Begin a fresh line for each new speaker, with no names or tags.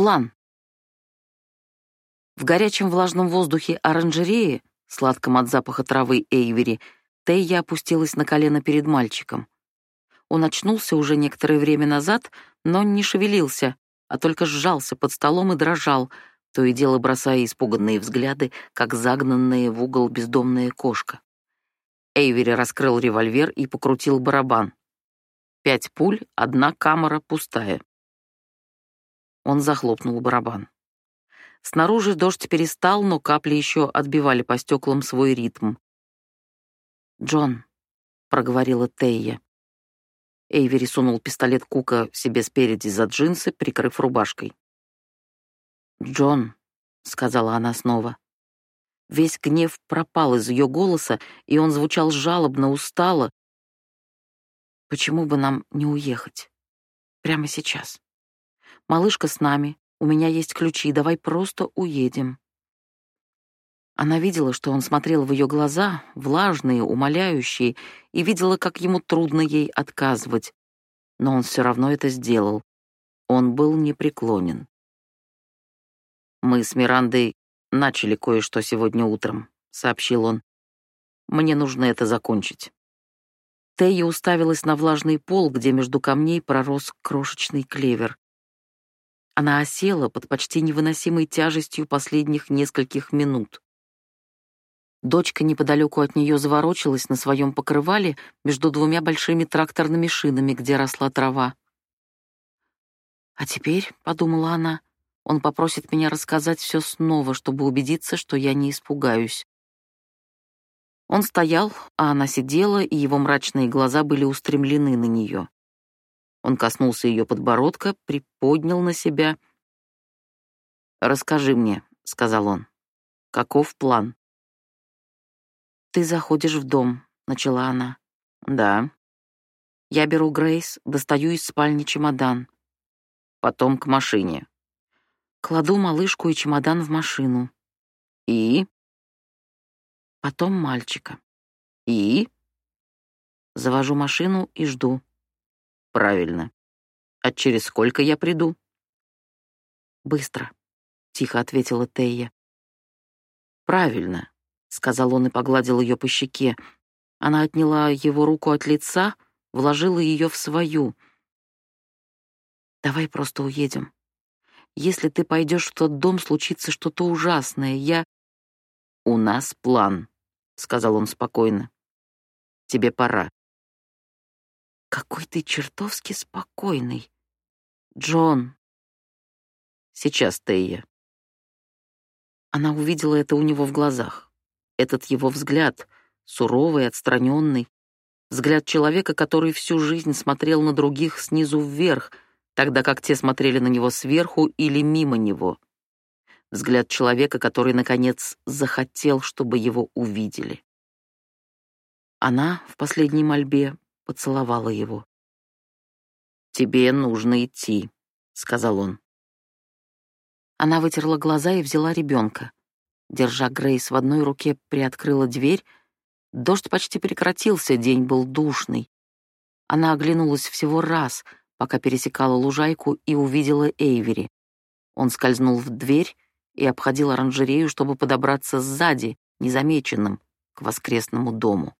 План. В горячем влажном воздухе оранжереи, сладком от запаха травы Эйвери, Тейя опустилась на колено перед мальчиком. Он очнулся уже некоторое время назад, но не шевелился, а только сжался под столом и дрожал, то и дело бросая испуганные взгляды, как загнанная в угол бездомная кошка. Эйвери раскрыл револьвер и покрутил барабан. Пять пуль, одна камера пустая. Он захлопнул барабан. Снаружи дождь перестал, но капли еще отбивали по стеклам свой ритм. «Джон», — проговорила Тейя. Эйвери сунул пистолет Кука себе спереди за джинсы, прикрыв рубашкой. «Джон», — сказала она снова. Весь гнев пропал из ее голоса, и он звучал жалобно, устало. «Почему бы нам не уехать? Прямо сейчас. Малышка с нами, у меня есть ключи, давай просто уедем». Она видела, что он смотрел в ее глаза, влажные, умоляющие, и видела, как ему трудно ей отказывать. Но он все равно это сделал. Он был непреклонен. «Мы с Мирандой начали кое-что сегодня утром», — сообщил он. «Мне нужно это закончить». Тея уставилась на влажный пол, где между камней пророс крошечный клевер. Она осела под почти невыносимой тяжестью последних нескольких минут. Дочка неподалеку от нее заворочилась на своем покрывале между двумя большими тракторными шинами, где росла трава. «А теперь», — подумала она, — «он попросит меня рассказать все снова, чтобы убедиться, что я не испугаюсь». Он стоял, а она сидела, и его мрачные глаза были устремлены на нее. Он коснулся ее подбородка, приподнял на себя. «Расскажи мне», — сказал он, — «каков план?» «Ты заходишь в дом», — начала она. «Да». Я беру Грейс, достаю из спальни чемодан. Потом к машине. Кладу малышку и чемодан в машину. И? Потом мальчика. И? Завожу машину и жду. Правильно. А через сколько я приду? Быстро, тихо ответила Тея. Правильно сказал он и погладил ее по щеке. Она отняла его руку от лица, вложила ее в свою. Давай просто уедем. Если ты пойдешь в тот дом, случится что-то ужасное. Я У нас план, сказал он спокойно. Тебе пора. Какой ты чертовски спокойный. Джон. Сейчас, Тея. Она увидела это у него в глазах. Этот его взгляд, суровый, отстраненный, взгляд человека, который всю жизнь смотрел на других снизу вверх, тогда как те смотрели на него сверху или мимо него. Взгляд человека, который, наконец, захотел, чтобы его увидели. Она в последней мольбе поцеловала его. «Тебе нужно идти», — сказал он. Она вытерла глаза и взяла ребенка. Держа Грейс в одной руке, приоткрыла дверь. Дождь почти прекратился, день был душный. Она оглянулась всего раз, пока пересекала лужайку и увидела Эйвери. Он скользнул в дверь и обходил оранжерею, чтобы подобраться сзади, незамеченным, к воскресному дому.